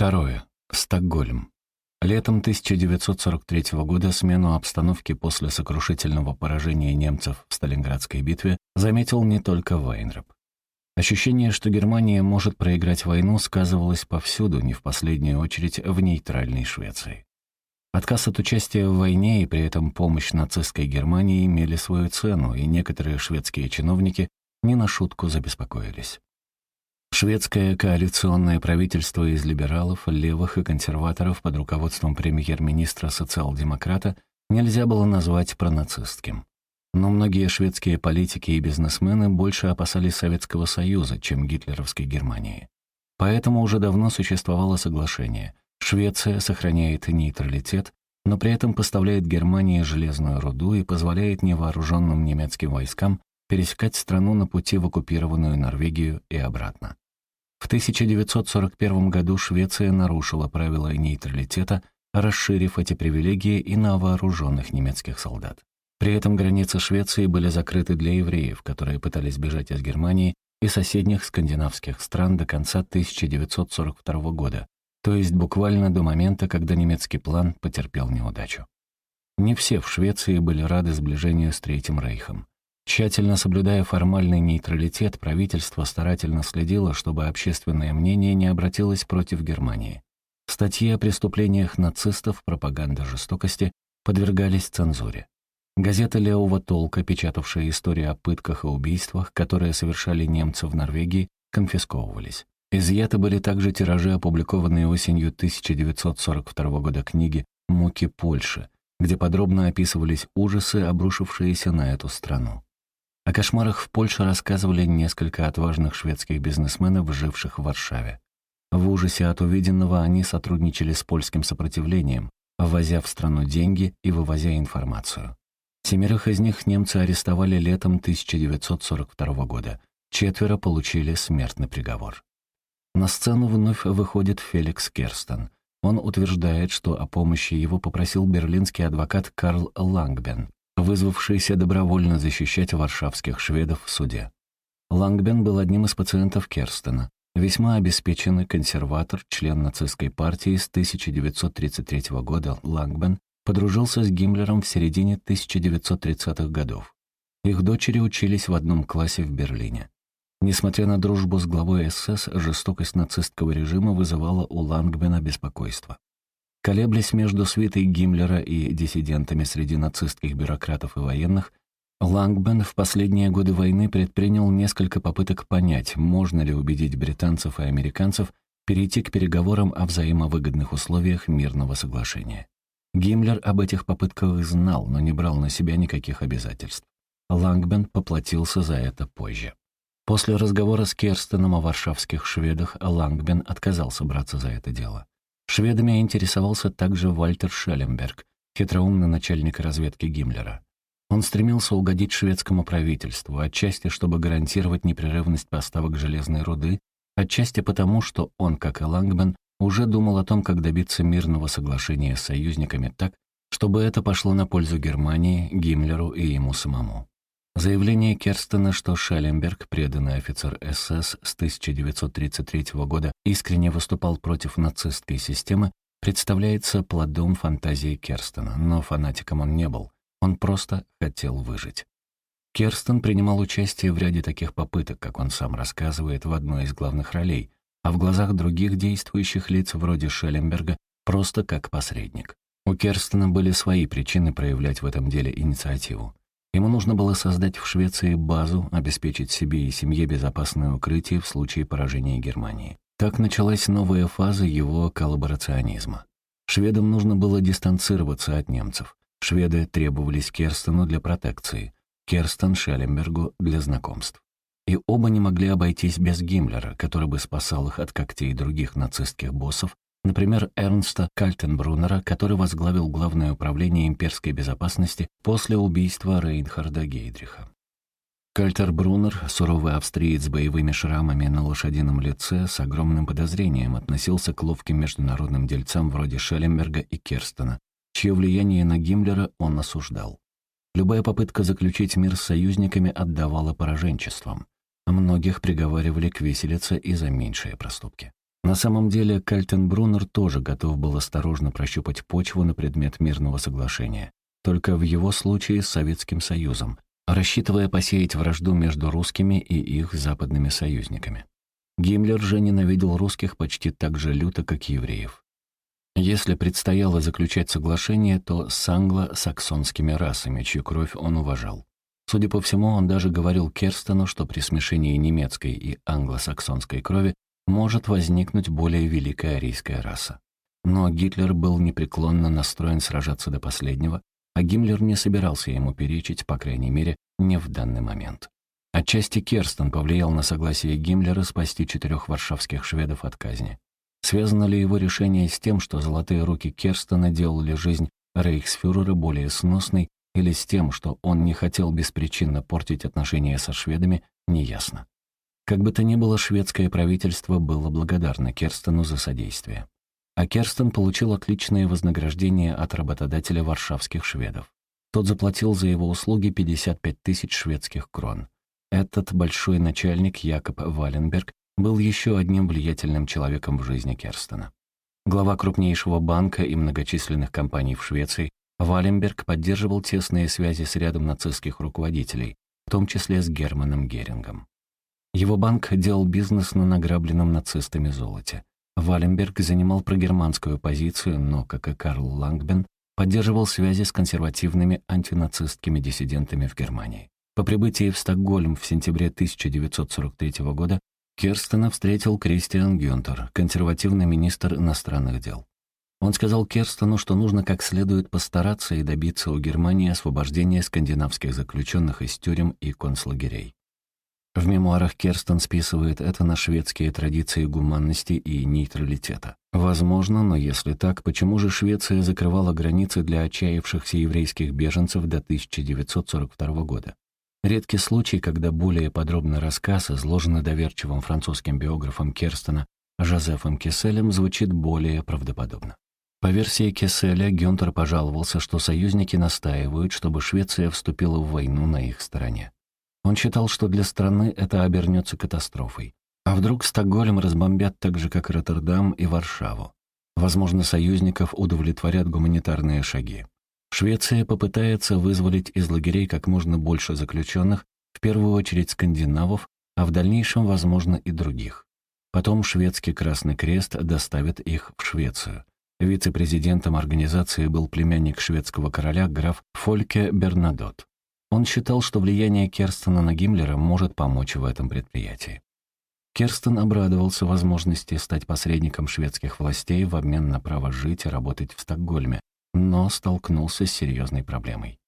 Второе. Стокгольм. Летом 1943 года смену обстановки после сокрушительного поражения немцев в Сталинградской битве заметил не только Вайнрап. Ощущение, что Германия может проиграть войну, сказывалось повсюду, не в последнюю очередь в нейтральной Швеции. Отказ от участия в войне и при этом помощь нацистской Германии имели свою цену, и некоторые шведские чиновники не на шутку забеспокоились. Шведское коалиционное правительство из либералов, левых и консерваторов под руководством премьер-министра социал-демократа нельзя было назвать пронацистским. Но многие шведские политики и бизнесмены больше опасались Советского Союза, чем гитлеровской Германии. Поэтому уже давно существовало соглашение. Швеция сохраняет нейтралитет, но при этом поставляет Германии железную руду и позволяет невооруженным немецким войскам пересекать страну на пути в оккупированную Норвегию и обратно. В 1941 году Швеция нарушила правила нейтралитета, расширив эти привилегии и на вооруженных немецких солдат. При этом границы Швеции были закрыты для евреев, которые пытались бежать из Германии и соседних скандинавских стран до конца 1942 года, то есть буквально до момента, когда немецкий план потерпел неудачу. Не все в Швеции были рады сближению с Третьим Рейхом. Тщательно соблюдая формальный нейтралитет, правительство старательно следило, чтобы общественное мнение не обратилось против Германии. Статьи о преступлениях нацистов, пропаганда жестокости подвергались цензуре. Газета левого толка, печатавшая истории о пытках и убийствах, которые совершали немцы в Норвегии, конфисковывались. Изъяты были также тиражи, опубликованные осенью 1942 года книги «Муки Польши», где подробно описывались ужасы, обрушившиеся на эту страну. О кошмарах в Польше рассказывали несколько отважных шведских бизнесменов, живших в Варшаве. В ужасе от увиденного они сотрудничали с польским сопротивлением, ввозя в страну деньги и вывозя информацию. Семерых из них немцы арестовали летом 1942 года. Четверо получили смертный приговор. На сцену вновь выходит Феликс Керстен. Он утверждает, что о помощи его попросил берлинский адвокат Карл Лангбен, вызвавшийся добровольно защищать варшавских шведов в суде. Лангбен был одним из пациентов Керстена, весьма обеспеченный консерватор, член нацистской партии с 1933 года Лангбен подружился с Гиммлером в середине 1930-х годов. Их дочери учились в одном классе в Берлине. Несмотря на дружбу с главой СС, жестокость нацистского режима вызывала у Лангбена беспокойство. Колеблясь между свитой Гиммлера и диссидентами среди нацистских бюрократов и военных, Лангбен в последние годы войны предпринял несколько попыток понять, можно ли убедить британцев и американцев перейти к переговорам о взаимовыгодных условиях мирного соглашения. Гиммлер об этих попытках знал, но не брал на себя никаких обязательств. Лангбен поплатился за это позже. После разговора с Керстеном о варшавских шведах Лангбен отказался браться за это дело. Шведами интересовался также Вальтер Шелленберг, хитроумный начальник разведки Гиммлера. Он стремился угодить шведскому правительству, отчасти чтобы гарантировать непрерывность поставок железной руды, отчасти потому, что он, как и Лангбен, уже думал о том, как добиться мирного соглашения с союзниками так, чтобы это пошло на пользу Германии, Гиммлеру и ему самому. Заявление Керстена, что Шелленберг, преданный офицер СС с 1933 года, искренне выступал против нацистской системы, представляется плодом фантазии Керстена, но фанатиком он не был, он просто хотел выжить. Керстен принимал участие в ряде таких попыток, как он сам рассказывает, в одной из главных ролей, а в глазах других действующих лиц вроде Шелленберга просто как посредник. У Керстена были свои причины проявлять в этом деле инициативу. Ему нужно было создать в Швеции базу, обеспечить себе и семье безопасное укрытие в случае поражения Германии. Так началась новая фаза его коллаборационизма. Шведам нужно было дистанцироваться от немцев. Шведы требовались Керстену для протекции, Керстен Шелленбергу для знакомств. И оба не могли обойтись без Гиммлера, который бы спасал их от когтей других нацистских боссов Например, Эрнста Кальтенбруннера, который возглавил Главное управление имперской безопасности после убийства Рейнхарда Гейдриха. Кальтербруннер, суровый австриец с боевыми шрамами на лошадином лице, с огромным подозрением относился к ловким международным дельцам вроде Шелленберга и Керстена, чье влияние на Гиммлера он осуждал. Любая попытка заключить мир с союзниками отдавала пораженчеством, а многих приговаривали к виселице и за меньшие проступки. На самом деле Кальтенбруннер тоже готов был осторожно прощупать почву на предмет мирного соглашения, только в его случае с Советским Союзом, рассчитывая посеять вражду между русскими и их западными союзниками. Гиммлер же ненавидел русских почти так же люто, как евреев. Если предстояло заключать соглашение, то с англо-саксонскими расами, чью кровь он уважал. Судя по всему, он даже говорил Керстену, что при смешении немецкой и англосаксонской крови может возникнуть более великая арийская раса. Но Гитлер был непреклонно настроен сражаться до последнего, а Гиммлер не собирался ему перечить, по крайней мере, не в данный момент. Отчасти Керстен повлиял на согласие Гиммлера спасти четырех варшавских шведов от казни. Связано ли его решение с тем, что золотые руки Керстена делали жизнь рейхсфюрера более сносной, или с тем, что он не хотел беспричинно портить отношения со шведами, неясно. Как бы то ни было, шведское правительство было благодарно Керстену за содействие. А Керстен получил отличное вознаграждение от работодателя варшавских шведов. Тот заплатил за его услуги 55 тысяч шведских крон. Этот большой начальник Якоб Валенберг был еще одним влиятельным человеком в жизни Керстена. Глава крупнейшего банка и многочисленных компаний в Швеции, Валенберг поддерживал тесные связи с рядом нацистских руководителей, в том числе с Германом Герингом. Его банк делал бизнес на награбленном нацистами золоте. Валенберг занимал прогерманскую позицию, но, как и Карл Лангбен, поддерживал связи с консервативными антинацистскими диссидентами в Германии. По прибытии в Стокгольм в сентябре 1943 года Керстена встретил Кристиан Гюнтер, консервативный министр иностранных дел. Он сказал Керстену, что нужно как следует постараться и добиться у Германии освобождения скандинавских заключенных из тюрем и концлагерей. В мемуарах Керстен списывает это на шведские традиции гуманности и нейтралитета. Возможно, но если так, почему же Швеция закрывала границы для отчаявшихся еврейских беженцев до 1942 года? Редкий случай, когда более подробный рассказ, изложенный доверчивым французским биографом Керстена Жозефом Кесселем, звучит более правдоподобно. По версии Кесселя, Гюнтер пожаловался, что союзники настаивают, чтобы Швеция вступила в войну на их стороне. Он считал, что для страны это обернется катастрофой. А вдруг Стокгольм разбомбят так же, как Роттердам и Варшаву? Возможно, союзников удовлетворят гуманитарные шаги. Швеция попытается вызволить из лагерей как можно больше заключенных, в первую очередь скандинавов, а в дальнейшем, возможно, и других. Потом шведский Красный Крест доставит их в Швецию. Вице-президентом организации был племянник шведского короля граф Фольке Бернадот. Он считал, что влияние Керстена на Гиммлера может помочь в этом предприятии. Керстен обрадовался возможности стать посредником шведских властей в обмен на право жить и работать в Стокгольме, но столкнулся с серьезной проблемой.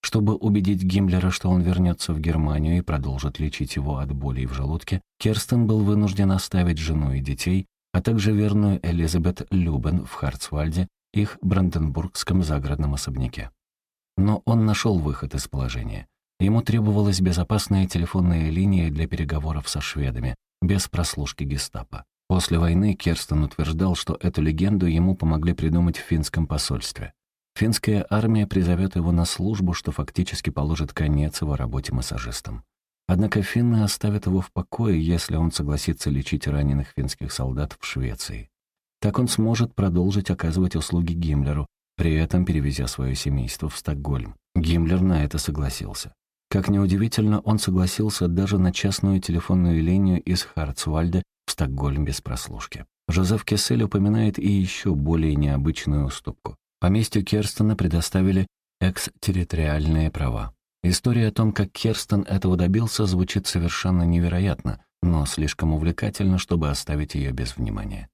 Чтобы убедить Гиммлера, что он вернется в Германию и продолжит лечить его от болей в желудке, Керстен был вынужден оставить жену и детей, а также верную Элизабет Любен в Харцвальде, их бранденбургском загородном особняке. Но он нашел выход из положения. Ему требовалась безопасная телефонная линия для переговоров со шведами, без прослушки гестапо. После войны Керстен утверждал, что эту легенду ему помогли придумать в финском посольстве. Финская армия призовет его на службу, что фактически положит конец его работе массажистом. Однако финны оставят его в покое, если он согласится лечить раненых финских солдат в Швеции. Так он сможет продолжить оказывать услуги Гиммлеру, при этом перевезя свое семейство в Стокгольм. Гиммлер на это согласился. Как неудивительно, он согласился даже на частную телефонную линию из Харцвальда в Стокгольм без прослушки. Жозеф Кессель упоминает и еще более необычную уступку. Поместью Керстена предоставили экстерриториальные права. История о том, как Керстен этого добился, звучит совершенно невероятно, но слишком увлекательно, чтобы оставить ее без внимания.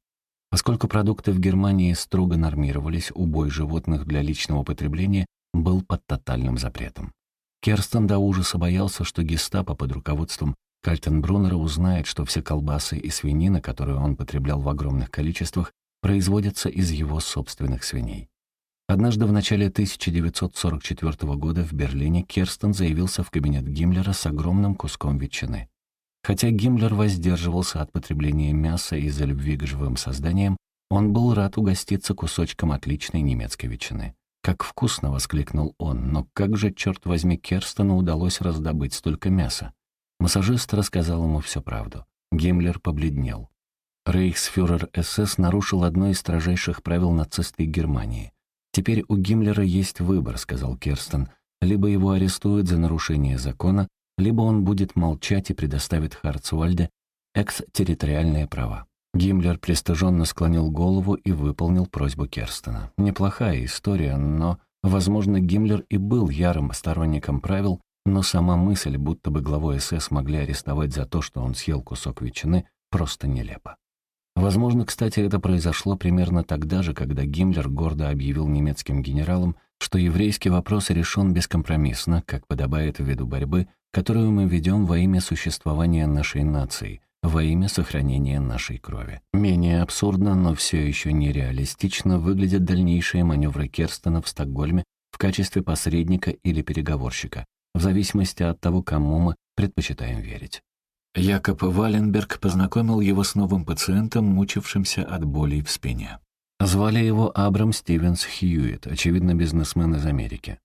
Поскольку продукты в Германии строго нормировались, убой животных для личного потребления был под тотальным запретом. Керстен до ужаса боялся, что гестапо под руководством Кальтенбруннера узнает, что все колбасы и свинина, которые он потреблял в огромных количествах, производятся из его собственных свиней. Однажды в начале 1944 года в Берлине Керстен заявился в кабинет Гиммлера с огромным куском ветчины. Хотя Гиммлер воздерживался от потребления мяса из-за любви к живым созданиям, он был рад угоститься кусочком отличной немецкой ветчины. «Как вкусно!» — воскликнул он. «Но как же, черт возьми, Керстену удалось раздобыть столько мяса?» Массажист рассказал ему всю правду. Гиммлер побледнел. Рейхсфюрер СС нарушил одно из строжайших правил нацистской Германии. «Теперь у Гиммлера есть выбор», — сказал Керстен. «Либо его арестуют за нарушение закона, либо он будет молчать и предоставит Харцвальде экстерриториальные права». Гиммлер пристыженно склонил голову и выполнил просьбу Керстена. Неплохая история, но, возможно, Гиммлер и был ярым сторонником правил, но сама мысль, будто бы главу СС могли арестовать за то, что он съел кусок ветчины, просто нелепо. Возможно, кстати, это произошло примерно тогда же, когда Гиммлер гордо объявил немецким генералам, что еврейский вопрос решен бескомпромиссно, как подобает ввиду борьбы, которую мы ведем во имя существования нашей нации, во имя сохранения нашей крови. Менее абсурдно, но все еще нереалистично выглядят дальнейшие маневры Керстена в Стокгольме в качестве посредника или переговорщика, в зависимости от того, кому мы предпочитаем верить. Якоб Валенберг познакомил его с новым пациентом, мучившимся от болей в спине. Звали его Абрам Стивенс Хьюитт, очевидно, бизнесмен из Америки.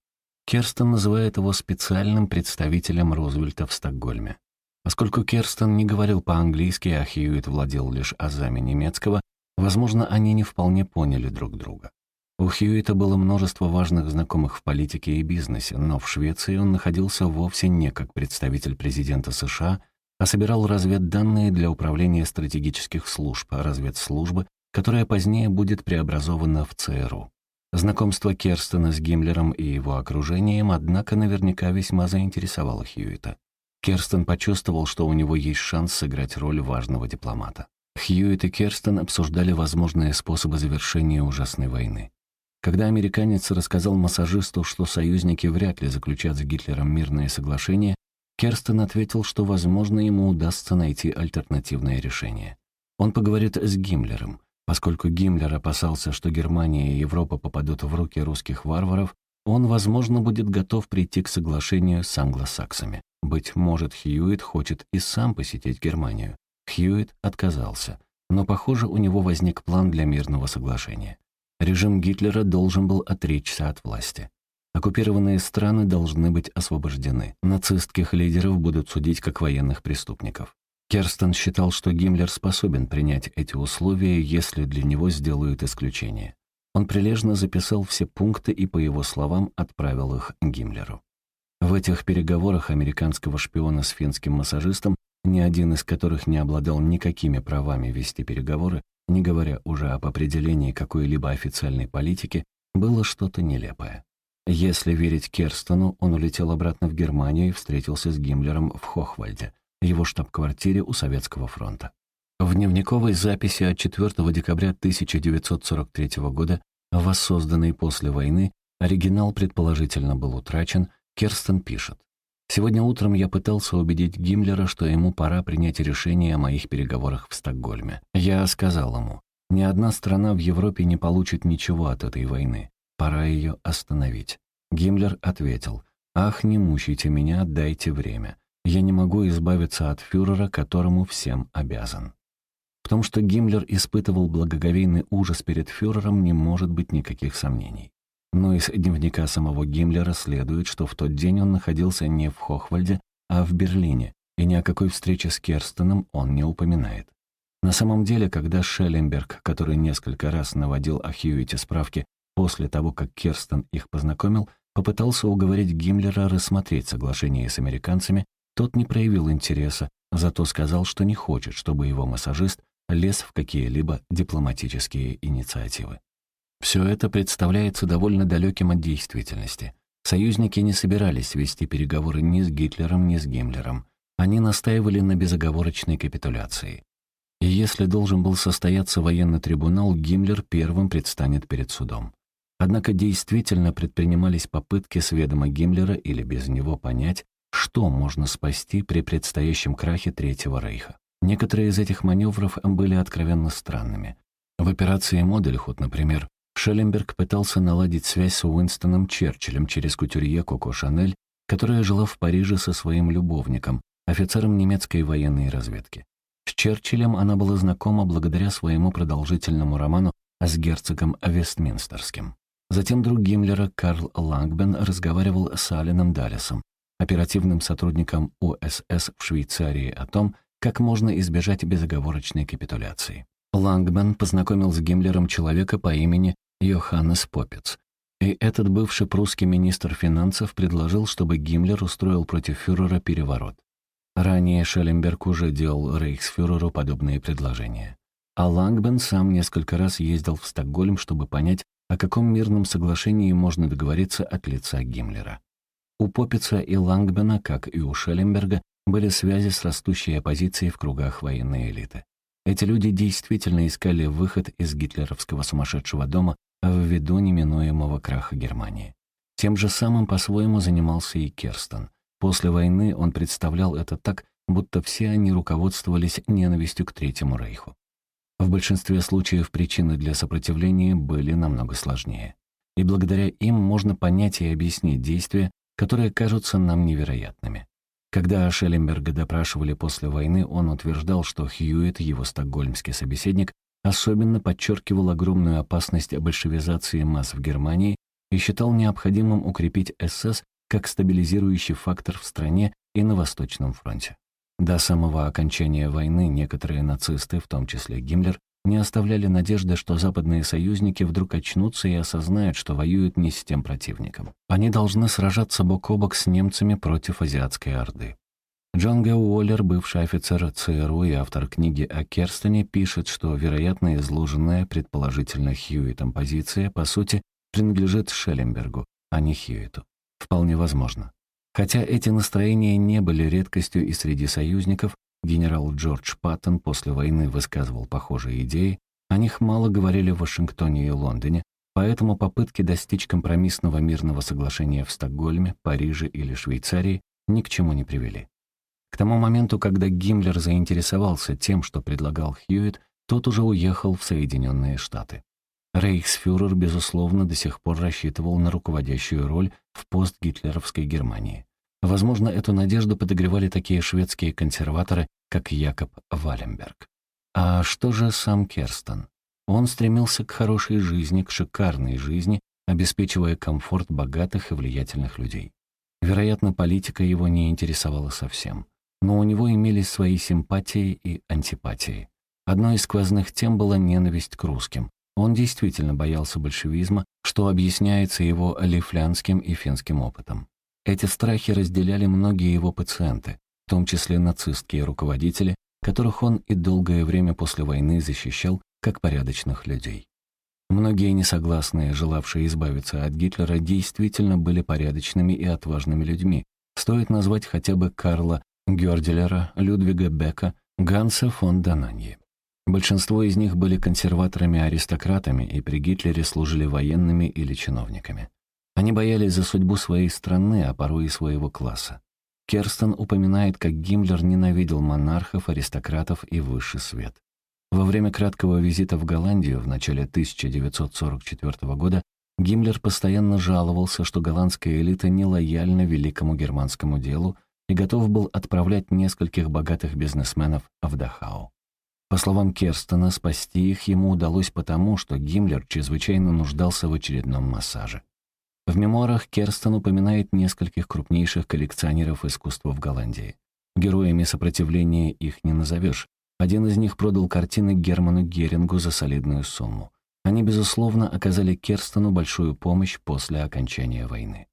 Керстен называет его специальным представителем Рузвельта в Стокгольме. Поскольку Керстен не говорил по-английски, а Хьюитт владел лишь азами немецкого, возможно, они не вполне поняли друг друга. У Хьюита было множество важных знакомых в политике и бизнесе, но в Швеции он находился вовсе не как представитель президента США, а собирал разведданные для управления стратегических служб, разведслужбы, которая позднее будет преобразована в ЦРУ. Знакомство Керстена с Гиммлером и его окружением, однако, наверняка весьма заинтересовало Хьюита. Керстен почувствовал, что у него есть шанс сыграть роль важного дипломата. Хьюит и Керстен обсуждали возможные способы завершения ужасной войны. Когда американец рассказал массажисту, что союзники вряд ли заключат с Гитлером мирное соглашение, Керстен ответил, что, возможно, ему удастся найти альтернативное решение. Он поговорит с Гиммлером. Поскольку Гиммлер опасался, что Германия и Европа попадут в руки русских варваров, он, возможно, будет готов прийти к соглашению с англосаксами. Быть может, Хьюит хочет и сам посетить Германию. Хьюит отказался, но, похоже, у него возник план для мирного соглашения. Режим Гитлера должен был отречься от власти. Оккупированные страны должны быть освобождены. Нацистских лидеров будут судить как военных преступников. Керстен считал, что Гиммлер способен принять эти условия, если для него сделают исключение. Он прилежно записал все пункты и, по его словам, отправил их Гиммлеру. В этих переговорах американского шпиона с финским массажистом, ни один из которых не обладал никакими правами вести переговоры, не говоря уже об определении какой-либо официальной политики, было что-то нелепое. Если верить Керстону, он улетел обратно в Германию и встретился с Гиммлером в Хохвальде, его штаб-квартире у Советского фронта. В дневниковой записи от 4 декабря 1943 года, воссозданной после войны, оригинал предположительно был утрачен, Керстен пишет. «Сегодня утром я пытался убедить Гиммлера, что ему пора принять решение о моих переговорах в Стокгольме. Я сказал ему, ни одна страна в Европе не получит ничего от этой войны. Пора ее остановить». Гиммлер ответил, «Ах, не мучайте меня, дайте время. Я не могу избавиться от фюрера, которому всем обязан». В том, что Гиммлер испытывал благоговейный ужас перед фюрером, не может быть никаких сомнений. Но из дневника самого Гиммлера следует, что в тот день он находился не в Хохвальде, а в Берлине, и ни о какой встрече с Керстеном он не упоминает. На самом деле, когда Шелленберг, который несколько раз наводил о Хьюите справки после того, как Керстен их познакомил, попытался уговорить Гиммлера рассмотреть соглашение с американцами, тот не проявил интереса, зато сказал, что не хочет, чтобы его массажист лез в какие-либо дипломатические инициативы. Все это представляется довольно далеким от действительности. Союзники не собирались вести переговоры ни с Гитлером, ни с Гиммлером. Они настаивали на безоговорочной капитуляции. И если должен был состояться военный трибунал, Гиммлер первым предстанет перед судом. Однако действительно предпринимались попытки с ведома Гиммлера или без него понять, что можно спасти при предстоящем крахе Третьего Рейха. Некоторые из этих маневров были откровенно странными. В операции «Модельхут», например, Шелленберг пытался наладить связь с Уинстоном Черчиллем через кутюрье Коко Шанель, которая жила в Париже со своим любовником, офицером немецкой военной разведки. С Черчиллем она была знакома благодаря своему продолжительному роману с герцогом Вестминстерским. Затем друг Гиммлера Карл Лангбен разговаривал с Алленом Даллесом, оперативным сотрудником УСС в Швейцарии, о том, как можно избежать безоговорочной капитуляции. Лангбен познакомил с Гиммлером человека по имени Йоханнес Попец, и этот бывший прусский министр финансов предложил, чтобы Гиммлер устроил против фюрера переворот. Ранее Шелленберг уже делал рейхсфюреру подобные предложения. А Лангбен сам несколько раз ездил в Стокгольм, чтобы понять, о каком мирном соглашении можно договориться от лица Гиммлера. У Попица и Лангбена, как и у Шелленберга, были связи с растущей оппозицией в кругах военной элиты. Эти люди действительно искали выход из гитлеровского сумасшедшего дома ввиду неминуемого краха Германии. Тем же самым по-своему занимался и Керстен. После войны он представлял это так, будто все они руководствовались ненавистью к Третьему Рейху. В большинстве случаев причины для сопротивления были намного сложнее. И благодаря им можно понять и объяснить действия, которые кажутся нам невероятными. Когда Шелленберга допрашивали после войны, он утверждал, что Хьюитт, его стокгольмский собеседник, особенно подчеркивал огромную опасность большевизации масс в Германии и считал необходимым укрепить СС как стабилизирующий фактор в стране и на Восточном фронте. До самого окончания войны некоторые нацисты, в том числе Гиммлер, не оставляли надежды, что западные союзники вдруг очнутся и осознают, что воюют не с тем противником. Они должны сражаться бок о бок с немцами против азиатской орды. Джон Г. Уоллер, бывший офицер ЦРУ и автор книги о Керстоне, пишет, что, вероятно, изложенная предположительно Хьюитом позиция, по сути, принадлежит Шелленбергу, а не Хьюиту. Вполне возможно. Хотя эти настроения не были редкостью и среди союзников, генерал Джордж Паттон после войны высказывал похожие идеи, о них мало говорили в Вашингтоне и Лондоне, поэтому попытки достичь компромиссного мирного соглашения в Стокгольме, Париже или Швейцарии ни к чему не привели. К тому моменту, когда Гиммлер заинтересовался тем, что предлагал Хьюитт, тот уже уехал в Соединенные Штаты. Рейхсфюрер, безусловно, до сих пор рассчитывал на руководящую роль в постгитлеровской Германии. Возможно, эту надежду подогревали такие шведские консерваторы, как Якоб Валенберг. А что же сам Керстен? Он стремился к хорошей жизни, к шикарной жизни, обеспечивая комфорт богатых и влиятельных людей. Вероятно, политика его не интересовала совсем но у него имелись свои симпатии и антипатии. Одной из сквозных тем была ненависть к русским. Он действительно боялся большевизма, что объясняется его лифлянским и финским опытом. Эти страхи разделяли многие его пациенты, в том числе нацистские руководители, которых он и долгое время после войны защищал как порядочных людей. Многие несогласные, желавшие избавиться от Гитлера, действительно были порядочными и отважными людьми. Стоит назвать хотя бы Карла Гёрделера, Людвига Бека, Ганса фон Дананьи. Большинство из них были консерваторами-аристократами и при Гитлере служили военными или чиновниками. Они боялись за судьбу своей страны, а порой и своего класса. Керстен упоминает, как Гиммлер ненавидел монархов, аристократов и высший свет. Во время краткого визита в Голландию в начале 1944 года Гиммлер постоянно жаловался, что голландская элита нелояльна великому германскому делу, и готов был отправлять нескольких богатых бизнесменов в Дахау. По словам Керстена, спасти их ему удалось потому, что Гиммлер чрезвычайно нуждался в очередном массаже. В мемуарах Керстен упоминает нескольких крупнейших коллекционеров искусства в Голландии. Героями сопротивления их не назовешь. Один из них продал картины Герману Герингу за солидную сумму. Они, безусловно, оказали Керстену большую помощь после окончания войны.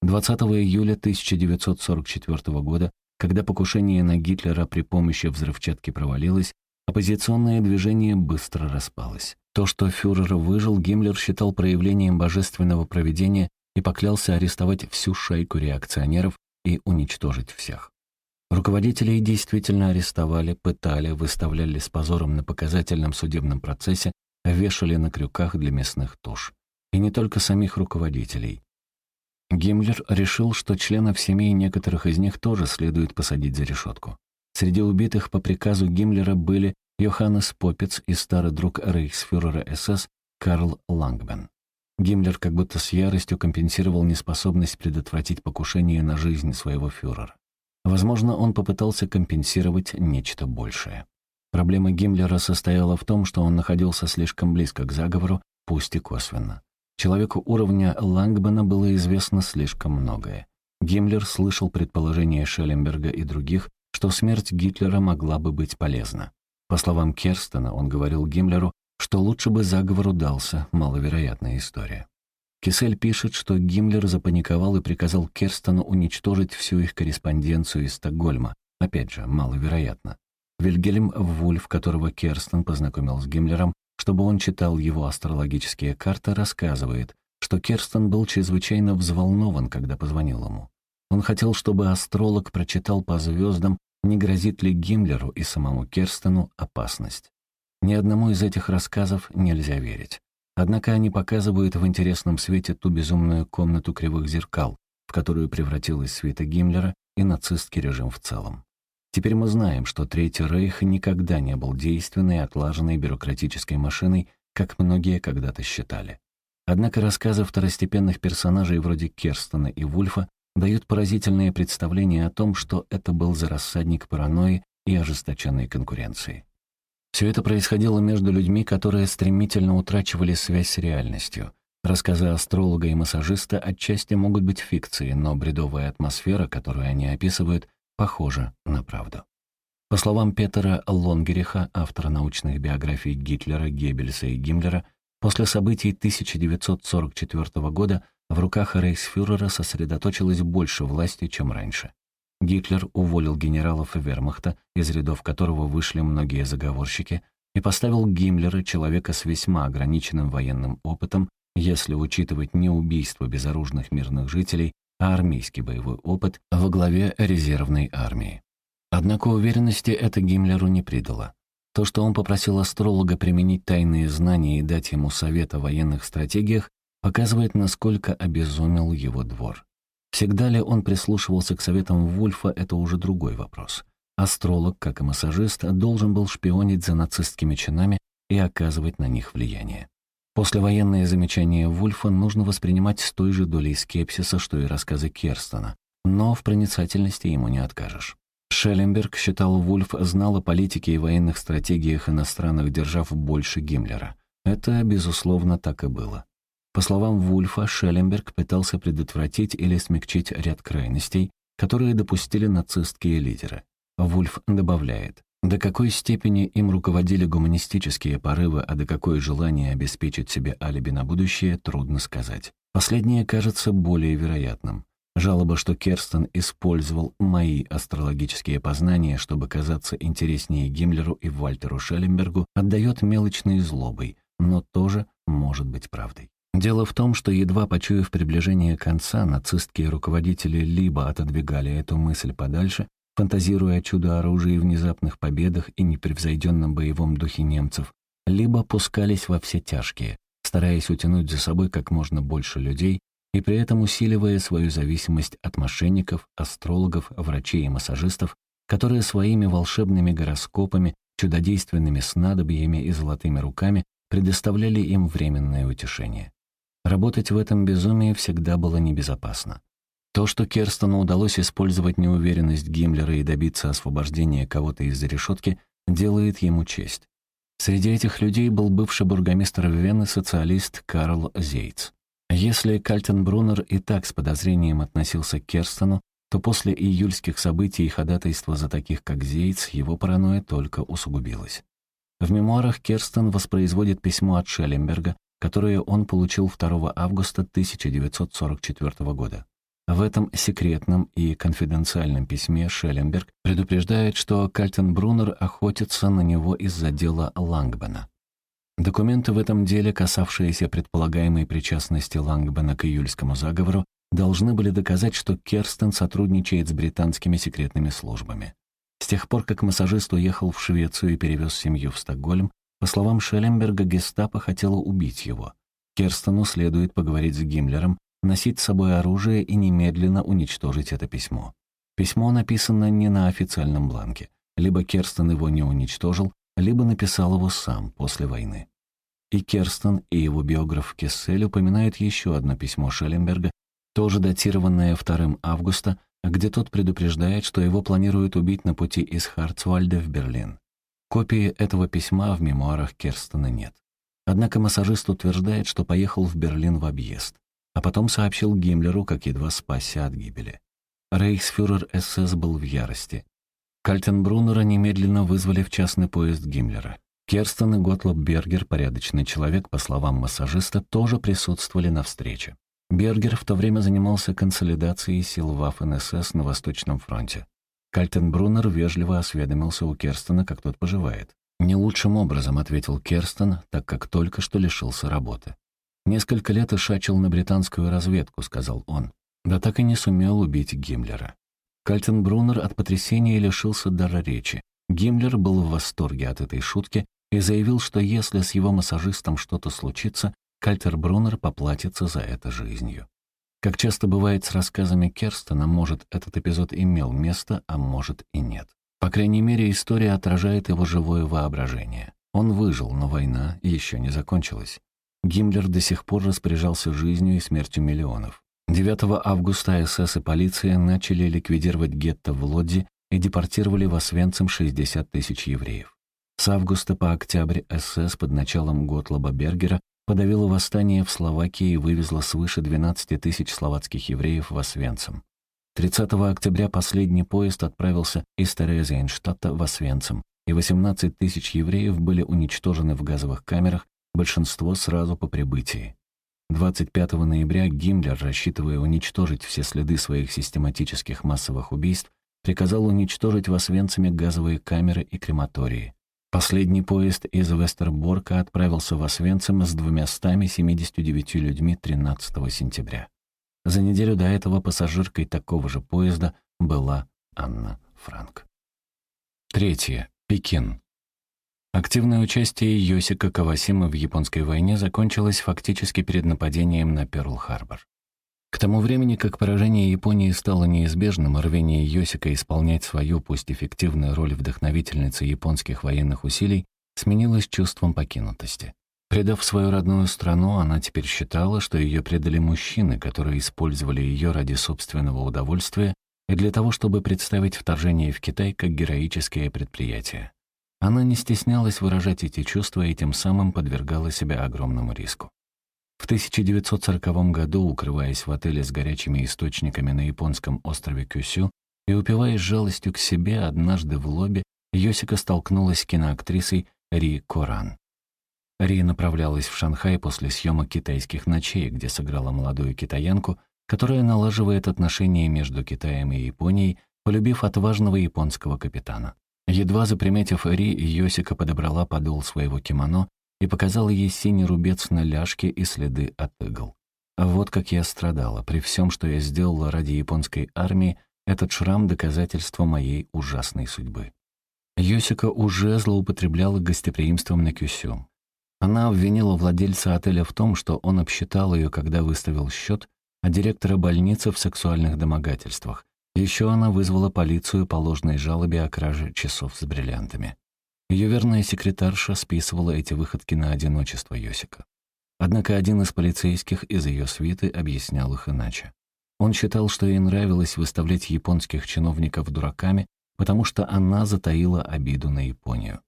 20 июля 1944 года, когда покушение на Гитлера при помощи взрывчатки провалилось, оппозиционное движение быстро распалось. То, что фюрер выжил, Гиммлер считал проявлением божественного провидения и поклялся арестовать всю шайку реакционеров и уничтожить всех. Руководителей действительно арестовали, пытали, выставляли с позором на показательном судебном процессе, вешали на крюках для мясных туш. И не только самих руководителей. Гиммлер решил, что членов семей некоторых из них тоже следует посадить за решетку. Среди убитых по приказу Гиммлера были Йоханнес Попец и старый друг рейхсфюрера СС Карл Лангбен. Гиммлер как будто с яростью компенсировал неспособность предотвратить покушение на жизнь своего фюрера. Возможно, он попытался компенсировать нечто большее. Проблема Гиммлера состояла в том, что он находился слишком близко к заговору, пусть и косвенно. Человеку уровня Лангбена было известно слишком многое. Гиммлер слышал предположения Шелленберга и других, что смерть Гитлера могла бы быть полезна. По словам Керстена, он говорил Гиммлеру, что лучше бы заговор удался, маловероятная история. Кисель пишет, что Гиммлер запаниковал и приказал Керстену уничтожить всю их корреспонденцию из Стокгольма. Опять же, маловероятно. Вильгельм Вульф, которого Керстен познакомил с Гиммлером, чтобы он читал его астрологические карты, рассказывает, что Керстен был чрезвычайно взволнован, когда позвонил ему. Он хотел, чтобы астролог прочитал по звездам, не грозит ли Гиммлеру и самому Керстену опасность. Ни одному из этих рассказов нельзя верить. Однако они показывают в интересном свете ту безумную комнату кривых зеркал, в которую превратилась свита Гиммлера и нацистский режим в целом. Теперь мы знаем, что Третий Рейх никогда не был действенной, отлаженной бюрократической машиной, как многие когда-то считали. Однако рассказы второстепенных персонажей вроде Керстена и Вульфа дают поразительное представление о том, что это был за рассадник паранойи и ожесточенной конкуренции. Все это происходило между людьми, которые стремительно утрачивали связь с реальностью. Рассказы астролога и массажиста отчасти могут быть фикцией, но бредовая атмосфера, которую они описывают, похожа на правду. По словам Петера Лонгериха, автора научных биографий Гитлера, Геббельса и Гиммлера, после событий 1944 года в руках рейхсфюрера сосредоточилось больше власти, чем раньше. Гитлер уволил генералов вермахта, из рядов которого вышли многие заговорщики, и поставил Гиммлера, человека с весьма ограниченным военным опытом, если учитывать не убийство безоружных мирных жителей, а армейский боевой опыт, во главе резервной армии. Однако уверенности это Гиммлеру не придало. То, что он попросил астролога применить тайные знания и дать ему совет о военных стратегиях, показывает, насколько обезумел его двор. Всегда ли он прислушивался к советам Вульфа, это уже другой вопрос. Астролог, как и массажист, должен был шпионить за нацистскими чинами и оказывать на них влияние. Послевоенные замечания Вульфа нужно воспринимать с той же долей скепсиса, что и рассказы Керстона, но в проницательности ему не откажешь. Шелленберг считал, Вульф знал о политике и военных стратегиях иностранных держав больше Гиммлера. Это, безусловно, так и было. По словам Вульфа, Шелленберг пытался предотвратить или смягчить ряд крайностей, которые допустили нацистские лидеры. Вульф добавляет, до какой степени им руководили гуманистические порывы, а до какой желание обеспечить себе алиби на будущее, трудно сказать. Последнее кажется более вероятным. Жалоба, что Керстен использовал мои астрологические познания, чтобы казаться интереснее Гиммлеру и Вальтеру Шелленбергу, отдает мелочной злобой, но тоже может быть правдой. Дело в том, что едва почуяв приближение конца, нацистские руководители либо отодвигали эту мысль подальше, фантазируя о чудо-оружии, внезапных победах и непревзойденном боевом духе немцев, либо пускались во все тяжкие, стараясь утянуть за собой как можно больше людей и при этом усиливая свою зависимость от мошенников, астрологов, врачей и массажистов, которые своими волшебными гороскопами, чудодейственными снадобьями и золотыми руками предоставляли им временное утешение. Работать в этом безумии всегда было небезопасно. То, что Керстону удалось использовать неуверенность Гиммлера и добиться освобождения кого-то из-за решетки, делает ему честь. Среди этих людей был бывший бургомистр Вены социалист Карл Зейц. Если Кальтенбруннер и так с подозрением относился к Керстону, то после июльских событий и ходатайства за таких, как Зейц, его паранойя только усугубилась. В мемуарах Керстен воспроизводит письмо от Шелленберга, которые он получил 2 августа 1944 года. В этом секретном и конфиденциальном письме Шелленберг предупреждает, что Кальтенбруннер охотится на него из-за дела Лангбена. Документы в этом деле, касавшиеся предполагаемой причастности Лангбена к июльскому заговору, должны были доказать, что Керстен сотрудничает с британскими секретными службами. С тех пор, как массажист уехал в Швецию и перевез семью в Стокгольм, по словам Шелленберга, гестапо хотело убить его. Керстену следует поговорить с Гиммлером, носить с собой оружие и немедленно уничтожить это письмо. Письмо написано не на официальном бланке. Либо Керстен его не уничтожил, либо написал его сам после войны. И Керстен, и его биограф Кессель упоминают еще одно письмо Шелленберга, тоже датированное 2 августа, где тот предупреждает, что его планируют убить на пути из Харцвальда в Берлин. Копии этого письма в мемуарах Керстена нет. Однако массажист утверждает, что поехал в Берлин в объезд, а потом сообщил Гиммлеру, как едва спасся от гибели. Рейхсфюрер СС был в ярости. Кальтенбруннера немедленно вызвали в частный поезд Гиммлера. Керстен и Готлоб Бергер, порядочный человек, по словам массажиста, тоже присутствовали на встрече. Бергер в то время занимался консолидацией сил Waffen-СС на Восточном фронте. Кальтенбруннер вежливо осведомился у Керстена, как тот поживает. «Не лучшим образом», — ответил Керстен, так как только что лишился работы. «Несколько лет ишачил на британскую разведку», — сказал он. «Да так и не сумел убить Гиммлера». Кальтенбруннер от потрясения лишился дара речи. Гиммлер был в восторге от этой шутки и заявил, что если с его массажистом что-то случится, Кальтербруннер поплатится за это жизнью. Как часто бывает с рассказами Керстена, может, этот эпизод имел место, а может и нет. По крайней мере, история отражает его живое воображение. Он выжил, но война еще не закончилась. Гиммлер до сих пор распоряжался жизнью и смертью миллионов. 9 августа СС и полиция начали ликвидировать гетто в Лодзи и депортировали в Освенцим 60 тысяч евреев. С августа по октябрь СС под началом Готлоба Бергера подавила восстание в Словакии и вывезла свыше 12 тысяч словацких евреев в Освенцим. 30 октября последний поезд отправился из Терезиенштадта в Освенцим, и 18 тысяч евреев были уничтожены в газовых камерах, большинство сразу по прибытии. 25 ноября Гиммлер, рассчитывая уничтожить все следы своих систематических массовых убийств, приказал уничтожить в Освенциме газовые камеры и крематории. Последний поезд из Вестерборка отправился в Освенцим с 279 людьми 13 сентября. За неделю до этого пассажиркой такого же поезда была Анна Франк. Третье. Пекин. Активное участие Йосика Кавасимы в японской войне закончилось фактически перед нападением на Пёрл-Харбор. К тому времени, как поражение Японии стало неизбежным, рвение Йосика исполнять свою, пусть эффективную роль вдохновительницы японских военных усилий сменилось чувством покинутости. Предав свою родную страну, она теперь считала, что ее предали мужчины, которые использовали ее ради собственного удовольствия и для того, чтобы представить вторжение в Китай как героическое предприятие. Она не стеснялась выражать эти чувства и тем самым подвергала себя огромному риску. В 1940 году, укрываясь в отеле с горячими источниками на японском острове Кюсю и упиваясь жалостью к себе, однажды в лобби Йосика столкнулась с киноактрисой Ри Коран. Ри направлялась в Шанхай после съемок «Китайских ночей», где сыграла молодую китаянку, которая налаживает отношения между Китаем и Японией, полюбив отважного японского капитана. Едва заприметив Ри, Йосика подобрала подол своего кимоно и показала ей синий рубец на ляжке и следы от игл. Вот как я страдала. При всем, что я сделала ради японской армии, этот шрам — доказательство моей ужасной судьбы. Йосика уже злоупотребляла гостеприимством на Кюсю. Она обвинила владельца отеля в том, что он обсчитал ее, когда выставил счет, а директора больницы в сексуальных домогательствах. Еще она вызвала полицию по ложной жалобе о краже часов с бриллиантами. Ее верная секретарша списывала эти выходки на одиночество Йосика. Однако один из полицейских из ее свиты объяснял их иначе. Он считал, что ей нравилось выставлять японских чиновников дураками, потому что она затаила обиду на Японию.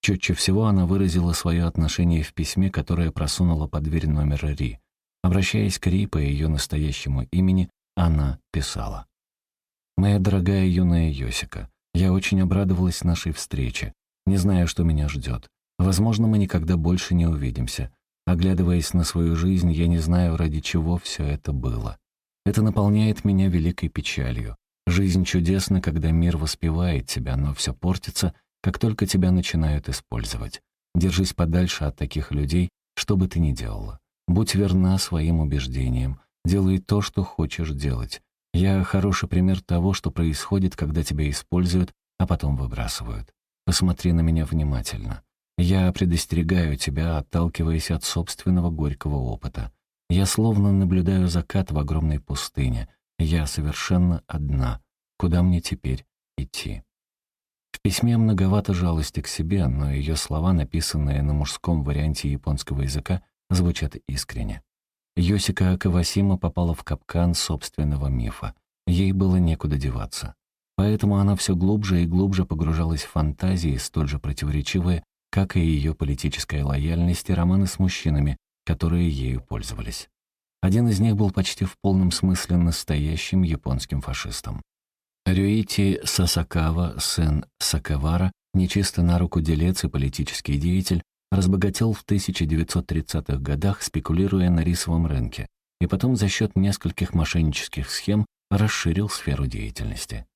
Четче всего она выразила свое отношение в письме, которое просунула под дверь номера Ри. Обращаясь к Ри по ее настоящему имени, она писала. «Моя дорогая юная Йосика, я очень обрадовалась нашей встрече. Не знаю, что меня ждет. Возможно, мы никогда больше не увидимся. Оглядываясь на свою жизнь, я не знаю, ради чего все это было. Это наполняет меня великой печалью. Жизнь чудесна, когда мир воспевает тебя, но все портится, как только тебя начинают использовать. Держись подальше от таких людей, что бы ты ни делала. Будь верна своим убеждениям. Делай то, что хочешь делать. Я хороший пример того, что происходит, когда тебя используют, а потом выбрасывают. Посмотри на меня внимательно. Я предостерегаю тебя, отталкиваясь от собственного горького опыта. Я словно наблюдаю закат в огромной пустыне. Я совершенно одна. Куда мне теперь идти? В письме многовато жалости к себе, но ее слова, написанные на мужском варианте японского языка, звучат искренне. Йосика Кавасима попала в капкан собственного мифа. Ей было некуда деваться. Поэтому она все глубже и глубже погружалась в фантазии, столь же противоречивые, как и ее политическая лояльность и романы с мужчинами, которые ею пользовались. Один из них был почти в полном смысле настоящим японским фашистом. Рюити Сасакава, сын Сакавара, нечисто на руку делец и политический деятель, разбогател в 1930-х годах, спекулируя на рисовом рынке, и потом за счет нескольких мошеннических схем расширил сферу деятельности.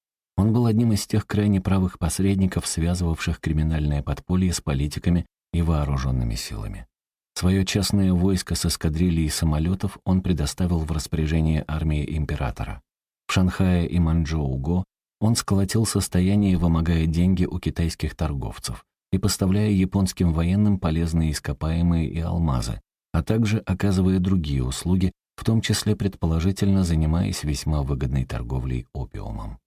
Он был одним из тех крайне правых посредников, связывавших криминальное подполье с политиками и вооруженными силами. Свое частное войско с эскадрильей самолетов он предоставил в распоряжение армии императора. В Шанхае и Манчжоу-Го он сколотил состояние, вымогая деньги у китайских торговцев и поставляя японским военным полезные ископаемые и алмазы, а также оказывая другие услуги, в том числе предположительно занимаясь весьма выгодной торговлей опиумом.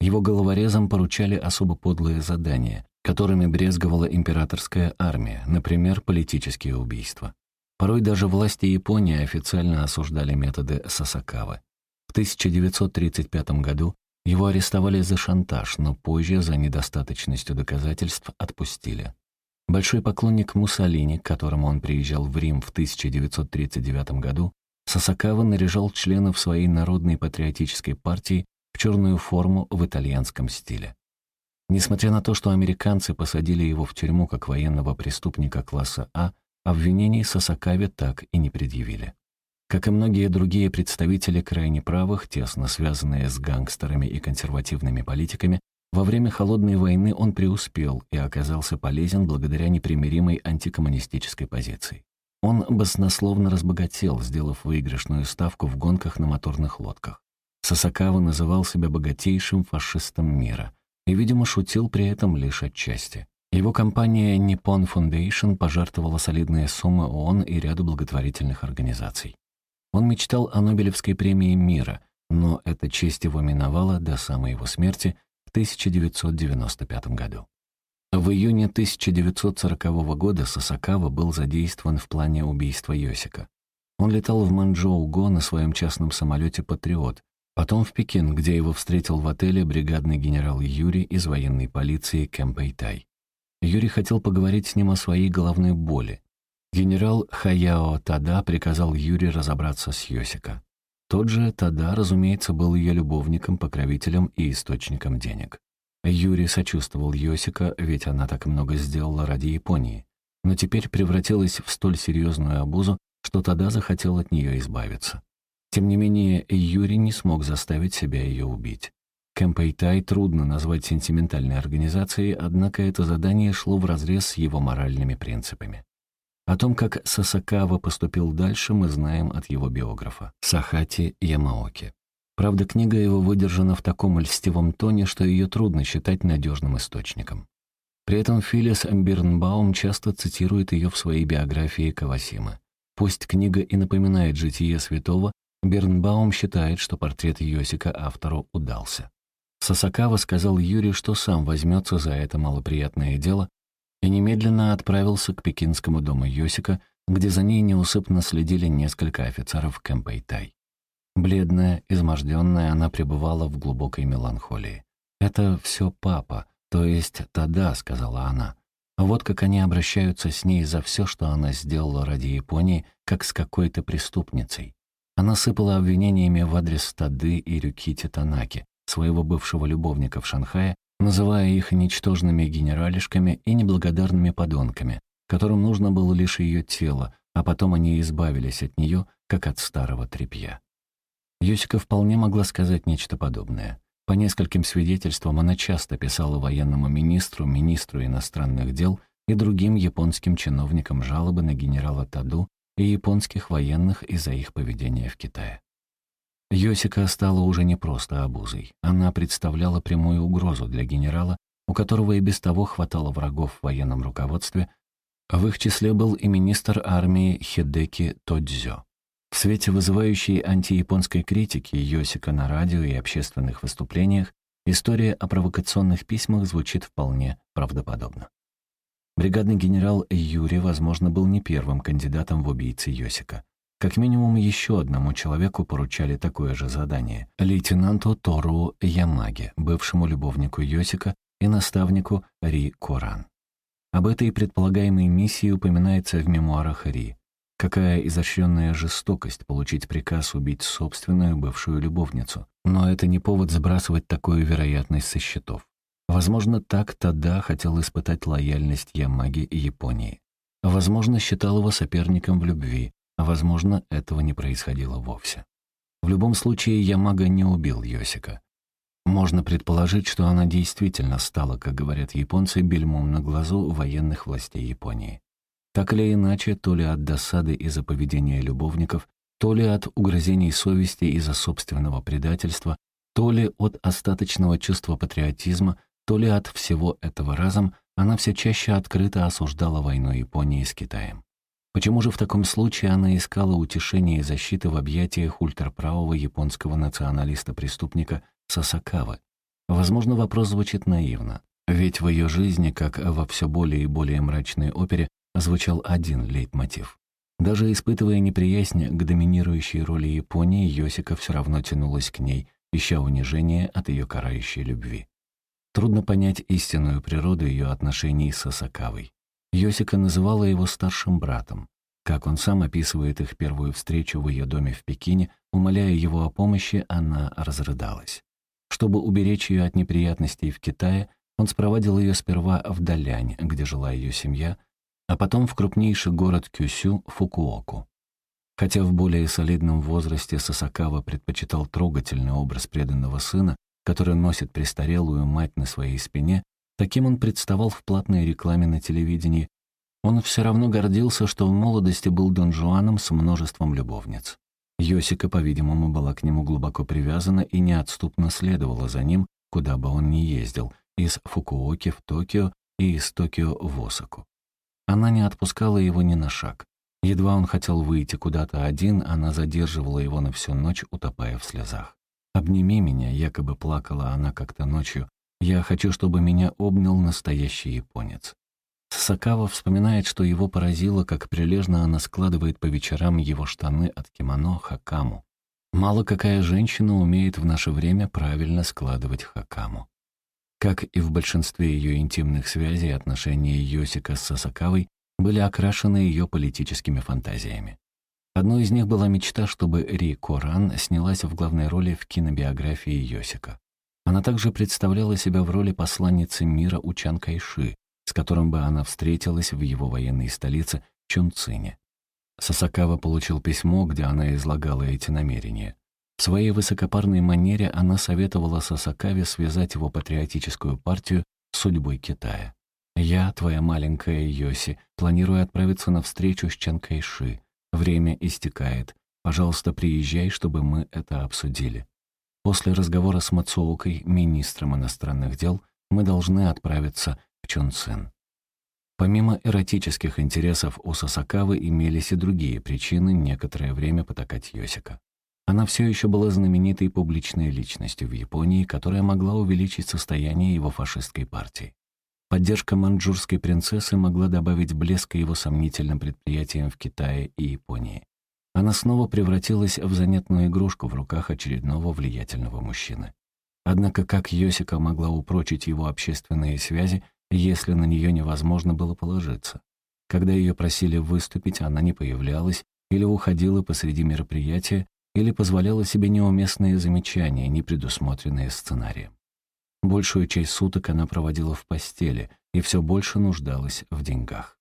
Его головорезам поручали особо подлые задания, которыми брезговала императорская армия, например, политические убийства. Порой даже власти Японии официально осуждали методы Сасакавы. В 1935 году его арестовали за шантаж, но позже за недостаточностью доказательств отпустили. Большой поклонник Муссолини, к которому он приезжал в Рим в 1939 году, Сасакава наряжал членов своей народной патриотической партии в черную форму в итальянском стиле. Несмотря на то, что американцы посадили его в тюрьму как военного преступника класса А, обвинений Сасакаве так и не предъявили. Как и многие другие представители крайне правых, тесно связанные с гангстерами и консервативными политиками, во время Холодной войны он преуспел и оказался полезен благодаря непримиримой антикоммунистической позиции. Он баснословно разбогател, сделав выигрышную ставку в гонках на моторных лодках. Сасакава называл себя богатейшим фашистом мира и, видимо, шутил при этом лишь отчасти. Его компания Nippon Foundation пожертвовала солидные суммы ООН и ряду благотворительных организаций. Он мечтал о Нобелевской премии мира, но эта честь его миновала до самой его смерти в 1995 году. В июне 1940 года Сасакава был задействован в плане убийства Йосика. Он летал в Манчжоу-Го на своем частном самолете «Патриот», Потом в Пекин, где его встретил в отеле бригадный генерал Юрий из военной полиции Кэмпэйтай. Юрий хотел поговорить с ним о своей головной боли. Генерал Хаяо Тада приказал Юрию разобраться с Йосика. Тот же Тада, разумеется, был ее любовником, покровителем и источником денег. Юрий сочувствовал Йосика, ведь она так много сделала ради Японии. Но теперь превратилась в столь серьезную обузу, что Тада захотел от нее избавиться. Тем не менее, Юрий не смог заставить себя ее убить. Кэмпэйтай трудно назвать сентиментальной организацией, однако это задание шло вразрез с его моральными принципами. О том, как Сасакава поступил дальше, мы знаем от его биографа, Сахати Ямаоки. Правда, книга его выдержана в таком льстивом тоне, что ее трудно считать надежным источником. При этом Филлис Бирнбаум часто цитирует ее в своей биографии Кавасима. Пусть книга и напоминает житие святого, Бернбаум считает, что портрет Йосика автору удался. Сасакава сказал Юрию, что сам возьмется за это малоприятное дело, и немедленно отправился к пекинскому дому Йосика, где за ней неусыпно следили несколько офицеров Кэмпэйтай. Бледная, изможденная, она пребывала в глубокой меланхолии. «Это все папа, то есть Тада», — сказала она. Вот как они обращаются с ней за все, что она сделала ради Японии, как с какой-то преступницей. Она сыпала обвинениями в адрес Стады и Рюкити Танаки, своего бывшего любовника в Шанхае, называя их ничтожными генералишками и неблагодарными подонками, которым нужно было лишь ее тело, а потом они избавились от нее, как от старого тряпья. Юсика вполне могла сказать нечто подобное. По нескольким свидетельствам она часто писала военному министру, министру иностранных дел и другим японским чиновникам жалобы на генерала Таду и японских военных из-за их поведения в Китае. Йосика стала уже не просто обузой. Она представляла прямую угрозу для генерала, у которого и без того хватало врагов в военном руководстве, в их числе был и министр армии Хидеки Тодзё. В свете вызывающей антияпонской критики Йосика на радио и общественных выступлениях история о провокационных письмах звучит вполне правдоподобно. Бригадный генерал Юрий, возможно, был не первым кандидатом в убийцы Йосика. Как минимум еще одному человеку поручали такое же задание — лейтенанту Тору Ямаге, бывшему любовнику Йосика и наставнику Ри Коран. Об этой предполагаемой миссии упоминается в мемуарах Ри. Какая изощренная жестокость получить приказ убить собственную бывшую любовницу. Но это не повод сбрасывать такую вероятность со счетов. Возможно, так тогда хотел испытать лояльность Ямаги и Японии. Возможно, считал его соперником в любви, а возможно, этого не происходило вовсе. В любом случае, Ямага не убил Йосика. Можно предположить, что она действительно стала, как говорят японцы, бельмом на глазу военных властей Японии. Так или иначе, то ли от досады из-за поведения любовников, то ли от угрызений совести из-за собственного предательства, то ли от остаточного чувства патриотизма, то ли от всего этого разом, она все чаще открыто осуждала войну Японии с Китаем. Почему же в таком случае она искала утешения и защиты в объятиях ультраправого японского националиста-преступника Сасакавы? Возможно, вопрос звучит наивно. Ведь в ее жизни, как во все более и более мрачной опере, звучал один лейтмотив. Даже испытывая неприязнь к доминирующей роли Японии, Йосика все равно тянулась к ней, ища унижения от ее карающей любви. Трудно понять истинную природу ее отношений с Асакавой. Йосика называла его старшим братом. Как он сам описывает их первую встречу в ее доме в Пекине, умоляя его о помощи, она разрыдалась. Чтобы уберечь ее от неприятностей в Китае, он спровадил ее сперва в Далянь, где жила ее семья, а потом в крупнейший город Кюсю, Фукуоку. Хотя в более солидном возрасте Сасакава предпочитал трогательный образ преданного сына, который носит престарелую мать на своей спине, таким он представал в платной рекламе на телевидении, он все равно гордился, что в молодости был Дон Жуаном с множеством любовниц. Йосика, по-видимому, была к нему глубоко привязана и неотступно следовала за ним, куда бы он ни ездил, из Фукуоки в Токио и из Токио в Осаку. Она не отпускала его ни на шаг. Едва он хотел выйти куда-то один, она задерживала его на всю ночь, утопая в слезах. «Обними меня», — якобы плакала она как-то ночью. «Я хочу, чтобы меня обнял настоящий японец». Сакава вспоминает, что его поразило, как прилежно она складывает по вечерам его штаны от кимоно хакаму. Мало какая женщина умеет в наше время правильно складывать хакаму. Как и в большинстве ее интимных связей, отношения Йосика с Сасакавой были окрашены ее политическими фантазиями. Одной из них была мечта, чтобы Ри Коран снялась в главной роли в кинобиографии Йосика. Она также представляла себя в роли посланницы мира у Чан Кайши, с которым бы она встретилась в его военной столице Чунцине. Сасакава получил письмо, где она излагала эти намерения. В своей высокопарной манере она советовала Сасакаве связать его патриотическую партию с судьбой Китая. «Я, твоя маленькая Йоси, планирую отправиться на встречу с Чан Кайши. Время истекает. Пожалуйста, приезжай, чтобы мы это обсудили. После разговора с Мацуокой, министром иностранных дел, мы должны отправиться в Чунцин». Помимо эротических интересов у Сасакавы имелись и другие причины некоторое время потакать Йосика. Она все еще была знаменитой публичной личностью в Японии, которая могла увеличить состояние его фашистской партии. Поддержка маньчжурской принцессы могла добавить блеска его сомнительным предприятиям в Китае и Японии. Она снова превратилась в занятную игрушку в руках очередного влиятельного мужчины. Однако как Йосика могла упрочить его общественные связи, если на нее невозможно было положиться? Когда ее просили выступить, она не появлялась или уходила посреди мероприятия, или позволяла себе неуместные замечания, не предусмотренные сценарием. Большую часть суток она проводила в постели и все больше нуждалась в деньгах.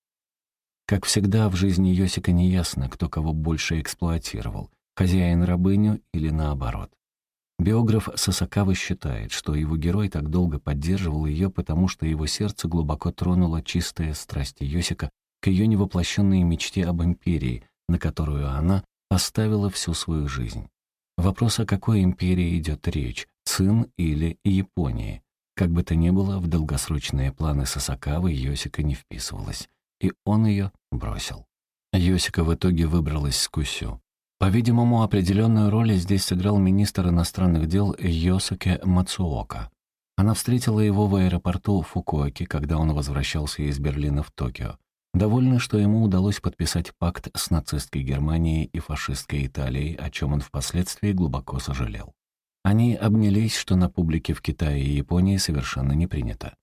Как всегда, в жизни Йосика неясно, кто кого больше эксплуатировал, хозяин рабыню или наоборот. Биограф Сасакава считает, что его герой так долго поддерживал ее, потому что его сердце глубоко тронула чистая страсть Йосика к ее невоплощенной мечте об империи, на которую она оставила всю свою жизнь. Вопрос, о какой империи идет речь, Цин или Японии. Как бы то ни было, в долгосрочные планы Сасакавы Йосика не вписывалась, и он ее бросил. Йосика в итоге выбралась с Кусю. По-видимому, определенную роль здесь сыграл министр иностранных дел Йосаке Мацуока. Она встретила его в аэропорту Фукуоки, когда он возвращался из Берлина в Токио. Довольно, что ему удалось подписать пакт с нацистской Германией и фашистской Италией, о чем он впоследствии глубоко сожалел. Они обнялись, что на публике в Китае и Японии совершенно не принято.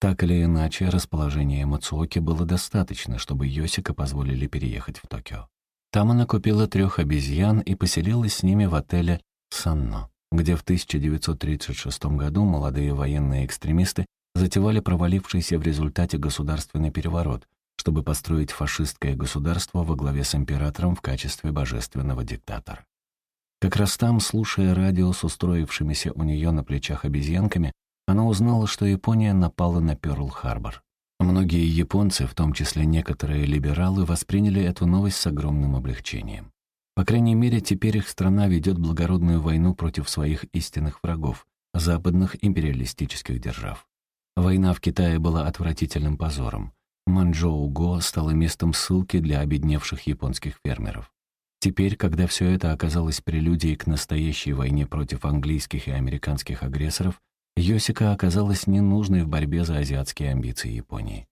Так или иначе, расположение Мацуоки было достаточно, чтобы Йосика позволили переехать в Токио. Там она купила трех обезьян и поселилась с ними в отеле «Санно», где в 1936 году молодые военные экстремисты затевали провалившийся в результате государственный переворот, чтобы построить фашистское государство во главе с императором в качестве божественного диктатора. Как раз там, слушая радио с устроившимися у нее на плечах обезьянками, она узнала, что Япония напала на Пёрл-Харбор. Многие японцы, в том числе некоторые либералы, восприняли эту новость с огромным облегчением. По крайней мере, теперь их страна ведет благородную войну против своих истинных врагов, западных империалистических держав. Война в Китае была отвратительным позором. Манчжоу-Го стала местом ссылки для обедневших японских фермеров. Теперь, когда все это оказалось прелюдией к настоящей войне против английских и американских агрессоров, Йосика оказалась ненужной в борьбе за азиатские амбиции Японии.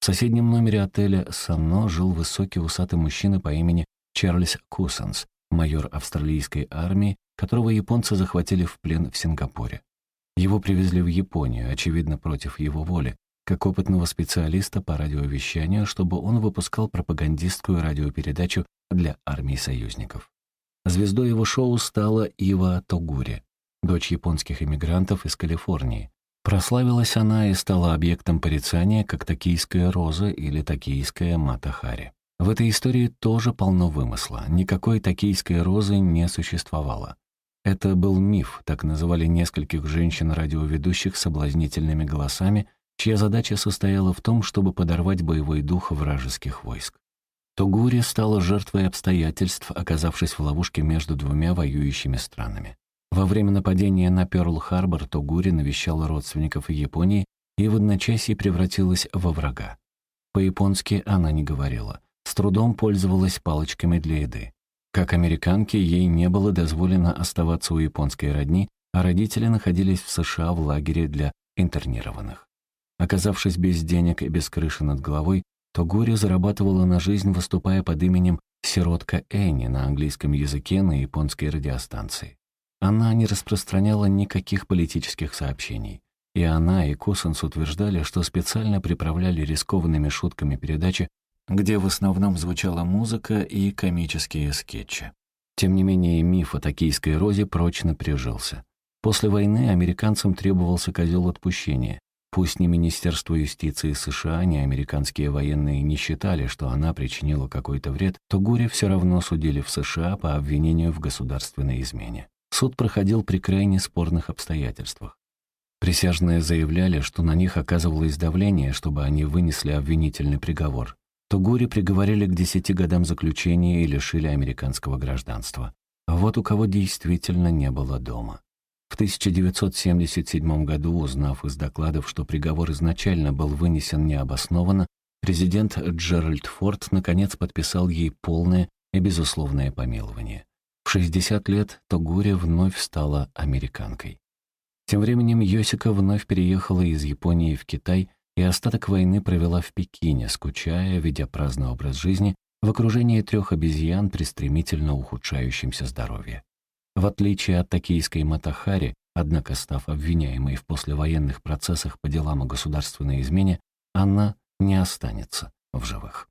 В соседнем номере отеля «Санно» жил высокий усатый мужчина по имени Чарльз Кусанс, майор австралийской армии, которого японцы захватили в плен в Сингапуре. Его привезли в Японию, очевидно, против его воли, как опытного специалиста по радиовещанию, чтобы он выпускал пропагандистскую радиопередачу для армии союзников. Звездой его шоу стала Ива Тогури, дочь японских иммигрантов из Калифорнии. Прославилась она и стала объектом порицания, как токийская роза или токийская матахари. В этой истории тоже полно вымысла. Никакой токийской розы не существовало. Это был миф, так называли нескольких женщин-радиоведущих соблазнительными голосами, чья задача состояла в том, чтобы подорвать боевой дух вражеских войск. Тогури стала жертвой обстоятельств, оказавшись в ловушке между двумя воюющими странами. Во время нападения на Пёрл-Харбор Тогури навещала родственников в Японии и в одночасье превратилась во врага. По-японски она не говорила, с трудом пользовалась палочками для еды. Как американке, ей не было дозволено оставаться у японской родни, а родители находились в США в лагере для интернированных. Оказавшись без денег и без крыши над головой, Тогури зарабатывала на жизнь, выступая под именем «Сиротка Энни» на английском языке на японской радиостанции. Она не распространяла никаких политических сообщений. И она, и Кусанс утверждали, что специально приправляли рискованными шутками передачи где в основном звучала музыка и комические скетчи. Тем не менее, миф о токийской розе прочно прижился. После войны американцам требовался козел отпущения. Пусть ни Министерство юстиции США, ни американские военные не считали, что она причинила какой-то вред, то Гури все равно судили в США по обвинению в государственной измене. Суд проходил при крайне спорных обстоятельствах. Присяжные заявляли, что на них оказывалось давление, чтобы они вынесли обвинительный приговор то Гури приговорили к десяти годам заключения и лишили американского гражданства. А вот у кого действительно не было дома. В 1977 году, узнав из докладов, что приговор изначально был вынесен необоснованно, президент Джеральд Форд наконец подписал ей полное и безусловное помилование. В 60 лет Тогури вновь стала американкой. Тем временем Йосика вновь переехала из Японии в Китай и остаток войны провела в Пекине, скучая, ведя праздный образ жизни в окружении трех обезьян при стремительно ухудшающемся здоровье. В отличие от токийской Матахари, однако став обвиняемой в послевоенных процессах по делам о государственной измене, она не останется в живых.